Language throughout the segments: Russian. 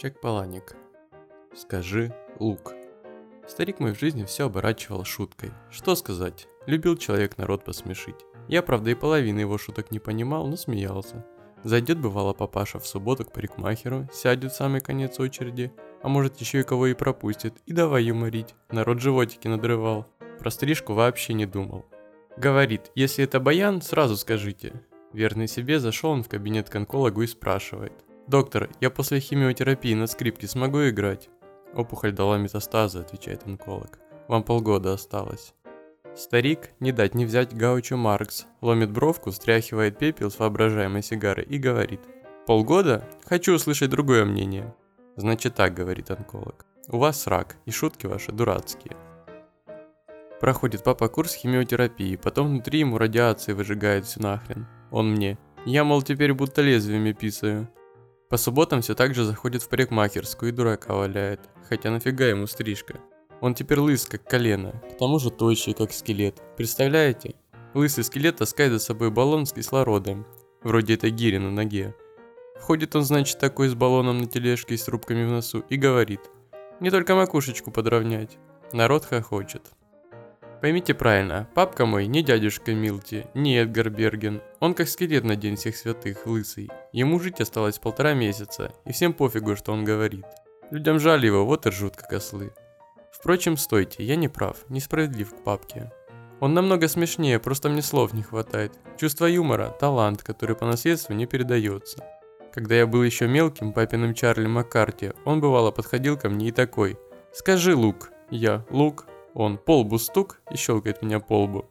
Чек Паланик. Скажи лук. Старик мой в жизни все оборачивал шуткой. Что сказать, любил человек народ посмешить. Я, правда, и половины его шуток не понимал, но смеялся. Зайдет бывало папаша в субботу к парикмахеру, сядет в самый конец очереди, а может еще и кого и пропустит, и давай юморить. Народ животики надрывал. Про стрижку вообще не думал. Говорит, если это баян, сразу скажите. Верный себе зашел он в кабинет к онкологу и спрашивает. «Доктор, я после химиотерапии на скрипке смогу играть?» «Опухоль дала метастазы», — отвечает онколог. «Вам полгода осталось». Старик, не дать не взять Гаучу Маркс, ломит бровку, стряхивает пепел с воображаемой сигары и говорит. «Полгода? Хочу услышать другое мнение». «Значит так», — говорит онколог. «У вас рак, и шутки ваши дурацкие». Проходит папа курс химиотерапии, потом внутри ему радиации выжигает все нахрен. Он мне. Я, мол, теперь будто лезвиями писаю. По субботам все так же заходит в парикмахерскую и дурака валяет. Хотя нафига ему стрижка? Он теперь лыс, как колено, к тому же тощий, как скелет. Представляете? Лысый скелет таскает за собой баллон с кислородом. Вроде это гири на ноге. Входит он, значит, такой с баллоном на тележке и с трубками в носу и говорит. Не только макушечку подровнять. Народ хохочет. Поймите правильно, папка мой не дядюшка Милти, не Эдгар Берген. Он как скелет на День всех святых, лысый. Ему жить осталось полтора месяца, и всем пофигу, что он говорит. Людям жаль его, вот и ржут как ослы. Впрочем, стойте, я не прав, несправедлив к папке. Он намного смешнее, просто мне слов не хватает. Чувство юмора – талант, который по наследству не передается. Когда я был еще мелким папиным Чарли Маккарти, он бывало подходил ко мне и такой «Скажи, Лук». Я «Лук». Он по лбу стук и щелкает меня по лбу.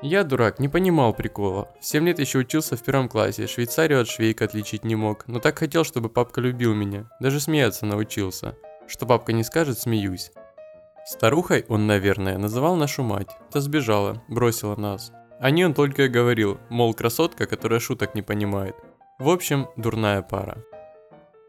Я, дурак, не понимал прикола. В 7 лет еще учился в первом классе, Швейцарию от швейка отличить не мог, но так хотел, чтобы папка любил меня, даже смеяться научился. Что папка не скажет, смеюсь. Старухой он, наверное, называл нашу мать. Та сбежала, бросила нас. О ней он только и говорил, мол, красотка, которая шуток не понимает. В общем, дурная пара.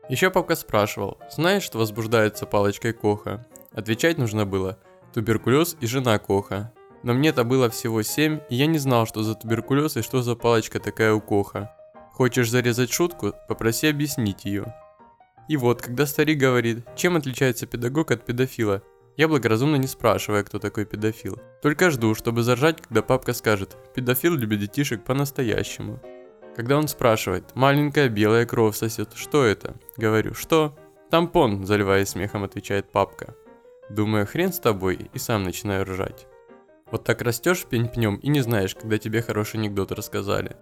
Еще папка спрашивал, знаешь, что возбуждается палочкой Коха? Отвечать нужно было – туберкулез и жена Коха. Но мне-то было всего 7, и я не знал, что за туберкулез и что за палочка такая у Коха. Хочешь зарезать шутку? Попроси объяснить ее. И вот, когда старик говорит, чем отличается педагог от педофила, я благоразумно не спрашиваю, кто такой педофил. Только жду, чтобы заржать, когда папка скажет, педофил любит детишек по-настоящему. Когда он спрашивает, маленькая белая кровь сосет, что это? Говорю, что? Тампон, заливаясь смехом, отвечает папка. Думаю, хрен с тобой, и сам начинаю ржать. Вот так растешь пень-пнем и не знаешь, когда тебе хороший анекдот рассказали.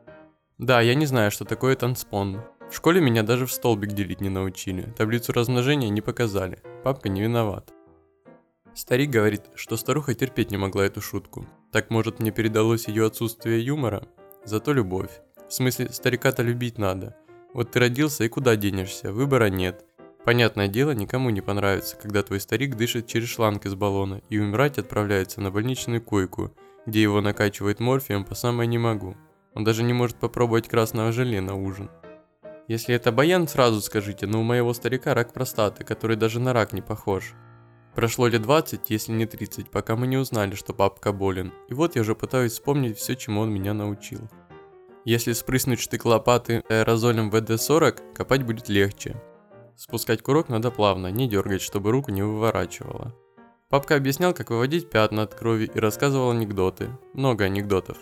Да, я не знаю, что такое танцпон. В школе меня даже в столбик делить не научили, таблицу размножения не показали. Папка не виноват. Старик говорит, что старуха терпеть не могла эту шутку. Так может мне передалось ее отсутствие юмора? Зато любовь. В смысле, старика-то любить надо. Вот ты родился и куда денешься, выбора нет. Понятное дело, никому не понравится, когда твой старик дышит через шланг из баллона и умирать отправляется на больничную койку, где его накачивает морфием по самое не могу. Он даже не может попробовать красного желе на ужин. Если это баян, сразу скажите, но у моего старика рак простаты, который даже на рак не похож. Прошло лет 20, если не 30, пока мы не узнали, что папка болен, и вот я уже пытаюсь вспомнить все, чему он меня научил. Если спрыснуть штык лопаты аэрозолем ВД-40, копать будет легче. Спускать курок надо плавно, не дергать, чтобы руку не выворачивало. Папка объяснял, как выводить пятна от крови и рассказывал анекдоты. Много анекдотов.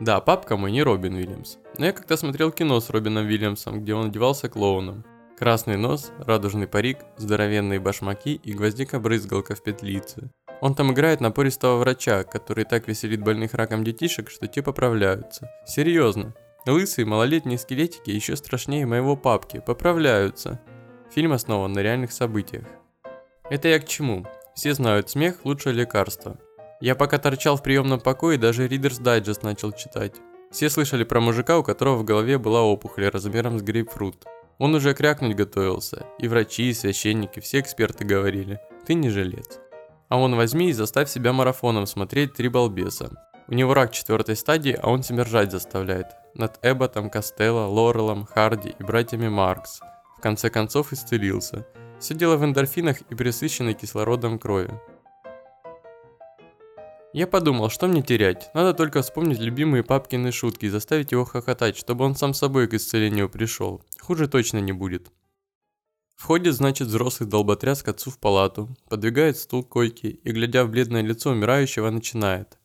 Да, папка мой не Робин Уильямс. Но я как-то смотрел кино с Робином Уильямсом, где он одевался клоуном. Красный нос, радужный парик, здоровенные башмаки и гвоздика-брызгалка в петлице. Он там играет напористого врача, который так веселит больных раком детишек, что те поправляются. Серьезно. Лысые малолетние скелетики еще страшнее моего папки, поправляются. Фильм основан на реальных событиях. Это я к чему? Все знают, смех – лучшее лекарство. Я пока торчал в приемном покое, даже Reader's Digest начал читать. Все слышали про мужика, у которого в голове была опухоль размером с грейпфрут. Он уже крякнуть готовился. И врачи, и священники, все эксперты говорили, ты не жилец. А он возьми и заставь себя марафоном смотреть «Три балбеса». У него рак четвертой стадии, а он себя ржать заставляет. Над Эбботом, Костелло, Лорелом, Харди и братьями Маркс – конце концов исцелился. Все дело в эндорфинах и пресыщенной кислородом крови. Я подумал, что мне терять, надо только вспомнить любимые папкины шутки и заставить его хохотать, чтобы он сам собой к исцелению пришел. Хуже точно не будет. Входит, значит, взрослый долботряс к отцу в палату, подвигает стул к койке и, глядя в бледное лицо умирающего, начинает.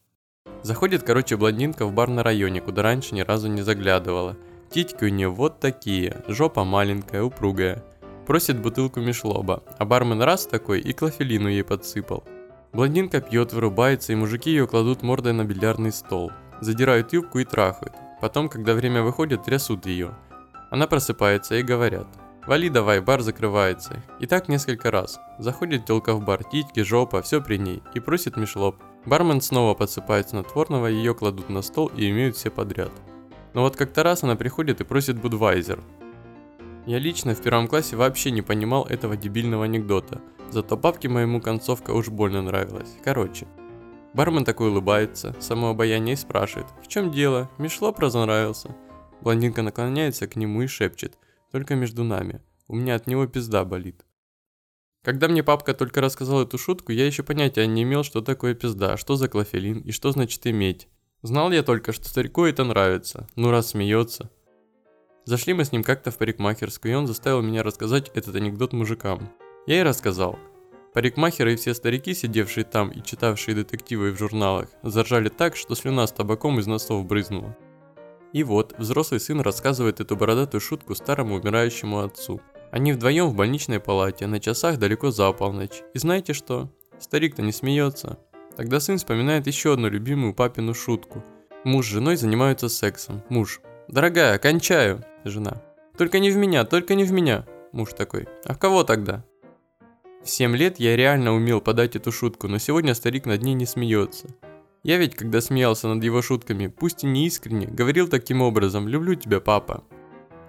Заходит, короче, блондинка в бар на районе, куда раньше ни разу не заглядывала. Титьки у нее вот такие, жопа маленькая, упругая. Просит бутылку мишлоба, а бармен раз такой и клофелину ей подсыпал. Блондинка пьет, вырубается, и мужики ее кладут мордой на бильярдный стол. Задирают юбку и трахают. Потом, когда время выходит, трясут ее. Она просыпается и говорят. Вали давай, бар закрывается. И так несколько раз. Заходит телка в бар, титьки, жопа, все при ней. И просит мишлоп. Бармен снова подсыпает снотворного, ее кладут на стол и имеют все подряд. Но вот как-то раз она приходит и просит Будвайзер. Я лично в первом классе вообще не понимал этого дебильного анекдота. Зато папке моему концовка уж больно нравилась. Короче. Бармен такой улыбается, самообаяние и спрашивает, в чем дело, Мишлоп разонравился. Блондинка наклоняется к нему и шепчет, только между нами, у меня от него пизда болит. Когда мне папка только рассказал эту шутку, я еще понятия не имел, что такое пизда, что за клофелин и что значит иметь. Знал я только, что старику это нравится, ну раз смеется. Зашли мы с ним как-то в парикмахерскую, и он заставил меня рассказать этот анекдот мужикам. Я и рассказал. Парикмахеры и все старики, сидевшие там и читавшие детективы в журналах, заржали так, что слюна с табаком из носов брызнула. И вот, взрослый сын рассказывает эту бородатую шутку старому умирающему отцу. Они вдвоем в больничной палате, на часах далеко за полночь. И знаете что? Старик-то не смеется. Тогда сын вспоминает еще одну любимую папину шутку. Муж с женой занимаются сексом. Муж. «Дорогая, кончаю!» Жена. «Только не в меня, только не в меня!» Муж такой. «А в кого тогда?» В 7 лет я реально умел подать эту шутку, но сегодня старик над ней не смеется. Я ведь, когда смеялся над его шутками, пусть и не искренне, говорил таким образом «люблю тебя, папа».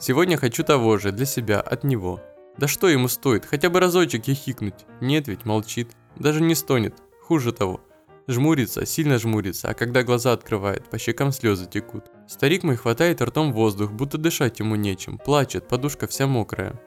Сегодня хочу того же, для себя, от него. Да что ему стоит, хотя бы разочек хихикнуть? Нет ведь, молчит, даже не стонет, хуже того. Жмурится, сильно жмурится, а когда глаза открывает, по щекам слезы текут. Старик мой хватает ртом воздух, будто дышать ему нечем, плачет, подушка вся мокрая.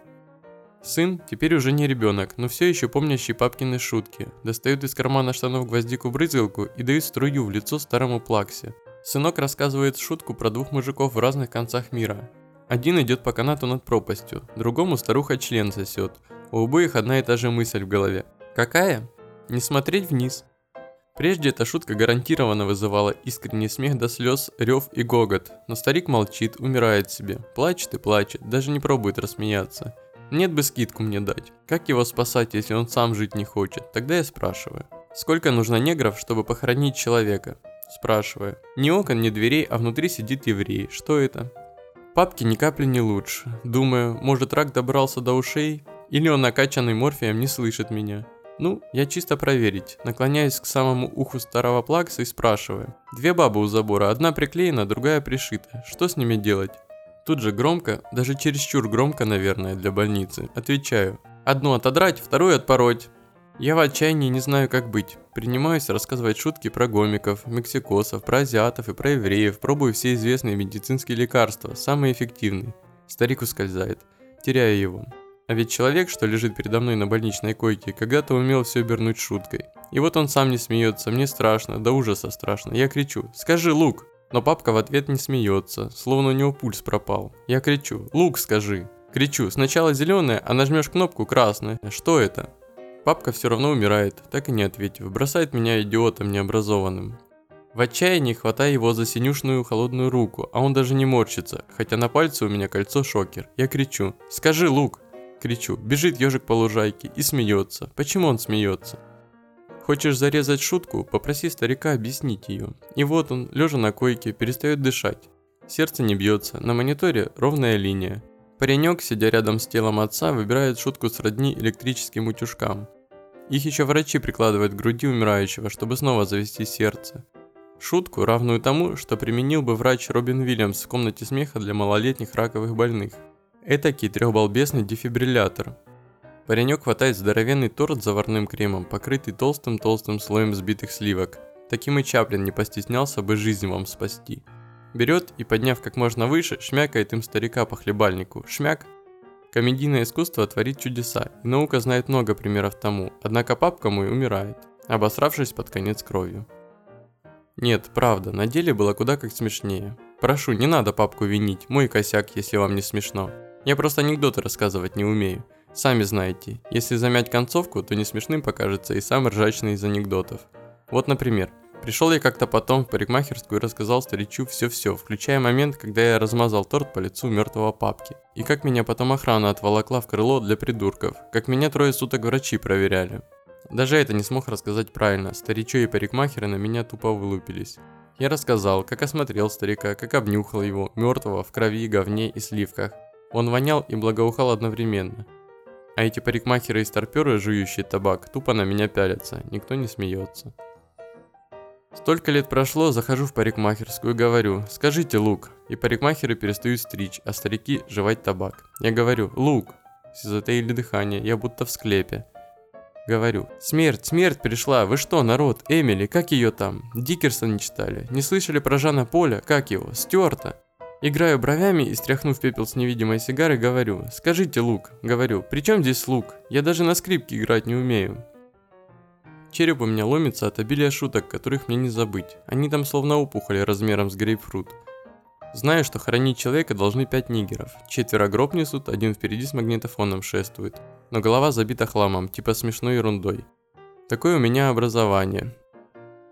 Сын, теперь уже не ребенок, но все еще помнящий папкины шутки, достает из кармана штанов гвоздику-брызгалку и дает струю в лицо старому плаксе. Сынок рассказывает шутку про двух мужиков в разных концах мира. Один идет по канату над пропастью, другому старуха член сосет. У обоих одна и та же мысль в голове. Какая? Не смотреть вниз. Прежде эта шутка гарантированно вызывала искренний смех до слез, рев и гогот, но старик молчит, умирает себе, плачет и плачет, даже не пробует рассмеяться. Нет бы скидку мне дать. Как его спасать, если он сам жить не хочет? Тогда я спрашиваю. Сколько нужно негров, чтобы похоронить человека? Спрашиваю. Ни окон, ни дверей, а внутри сидит еврей. Что это? Папки ни капли не лучше. Думаю, может рак добрался до ушей? Или он накачанный морфием не слышит меня? Ну, я чисто проверить. Наклоняюсь к самому уху старого плакса и спрашиваю. Две бабы у забора, одна приклеена, другая пришита. Что с ними делать? Тут же громко, даже чересчур громко, наверное, для больницы, отвечаю. Одну отодрать, вторую отпороть. Я в отчаянии не знаю, как быть. Принимаюсь рассказывать шутки про гомиков, мексикосов, про азиатов и про евреев, пробую все известные медицинские лекарства, самые эффективные. Старик ускользает, теряя его. А ведь человек, что лежит передо мной на больничной койке, когда-то умел все обернуть шуткой. И вот он сам не смеется, мне страшно, до ужаса страшно. Я кричу, скажи, Лук! Но папка в ответ не смеется, словно у него пульс пропал. Я кричу, Лук, скажи! Кричу, сначала зеленая, а нажмешь кнопку красная. Что это? Папка все равно умирает, так и не ответив, бросает меня идиотом необразованным. В отчаянии хватаю его за синюшную холодную руку, а он даже не морщится, хотя на пальце у меня кольцо шокер. Я кричу, скажи, Лук! Кричу, бежит ежик по лужайке и смеется. Почему он смеется? Хочешь зарезать шутку? Попроси старика объяснить ее. И вот он, лежа на койке, перестает дышать. Сердце не бьется, на мониторе ровная линия. Паренек, сидя рядом с телом отца, выбирает шутку сродни электрическим утюжкам. Их еще врачи прикладывают к груди умирающего, чтобы снова завести сердце. Шутку, равную тому, что применил бы врач Робин Уильямс в комнате смеха для малолетних раковых больных. Этакий трехбалбесный дефибриллятор. Паренек хватает здоровенный торт с заварным кремом, покрытый толстым-толстым слоем взбитых сливок. Таким и Чаплин не постеснялся бы жизнь вам спасти. Берет и, подняв как можно выше, шмякает им старика по хлебальнику. Шмяк. Комедийное искусство творит чудеса, и наука знает много примеров тому, однако папка мой умирает, обосравшись под конец кровью. Нет, правда, на деле было куда как смешнее. Прошу, не надо папку винить, мой косяк, если вам не смешно. Я просто анекдоты рассказывать не умею. Сами знаете, если замять концовку, то не смешным покажется и самый ржачный из анекдотов. Вот, например, пришел я как-то потом в парикмахерскую и рассказал старичу все-все, включая момент, когда я размазал торт по лицу мертвого папки. И как меня потом охрана отволокла в крыло для придурков, как меня трое суток врачи проверяли. Даже это не смог рассказать правильно, старичо и парикмахеры на меня тупо вылупились. Я рассказал, как осмотрел старика, как обнюхал его, мертвого в крови, говне и сливках. Он вонял и благоухал одновременно. А эти парикмахеры и старперы, жующие табак, тупо на меня пялятся, никто не смеется. Столько лет прошло, захожу в парикмахерскую и говорю, скажите лук, и парикмахеры перестают стричь, а старики жевать табак. Я говорю, лук, все затаили дыхание, я будто в склепе. Говорю, смерть, смерть пришла, вы что, народ, Эмили, как ее там? Дикерсон не читали? Не слышали про Жана Поля, как его, Стюарта? Играю бровями и, стряхнув пепел с невидимой сигары, говорю, скажите, Лук, говорю, при чем здесь лук? Я даже на скрипке играть не умею. Череп у меня ломится от обилия шуток, которых мне не забыть. Они там словно опухоли размером с грейпфрут. Знаю, что хоронить человека должны пять нигеров. Четверо гроб несут, один впереди с магнитофоном шествует. Но голова забита хламом, типа смешной ерундой. Такое у меня образование.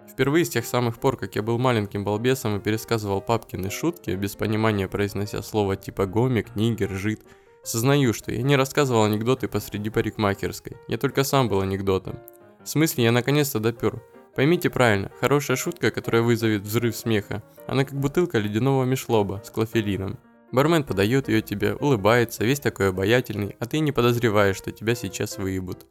Впервые с тех самых пор, как я был маленьким балбесом и пересказывал папкины шутки, без понимания произнося слово типа гомик, нигер, жид, сознаю, что я не рассказывал анекдоты посреди парикмахерской, я только сам был анекдотом. В смысле, я наконец-то допер. Поймите правильно, хорошая шутка, которая вызовет взрыв смеха, она как бутылка ледяного мешлоба с клофелином. Бармен подает ее тебе, улыбается, весь такой обаятельный, а ты не подозреваешь, что тебя сейчас выебут.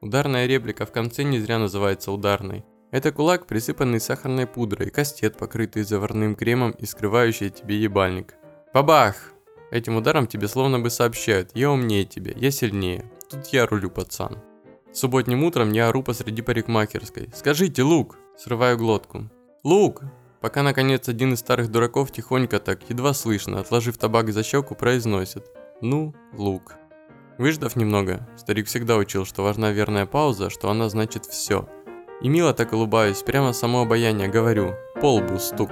Ударная реплика в конце не зря называется ударной. Это кулак, присыпанный сахарной пудрой, кастет, покрытый заварным кремом и скрывающий тебе ебальник. Бабах! Этим ударом тебе словно бы сообщают, я умнее тебя, я сильнее. Тут я рулю, пацан. Субботним утром я ору посреди парикмахерской. «Скажите, Лук!» Срываю глотку. «Лук!» Пока наконец один из старых дураков тихонько так, едва слышно, отложив табак за щеку, произносит. «Ну, Лук». Выждав немного, старик всегда учил, что важна верная пауза, что она значит все – и мило так улыбаюсь, прямо само обаяние говорю, полбу стук.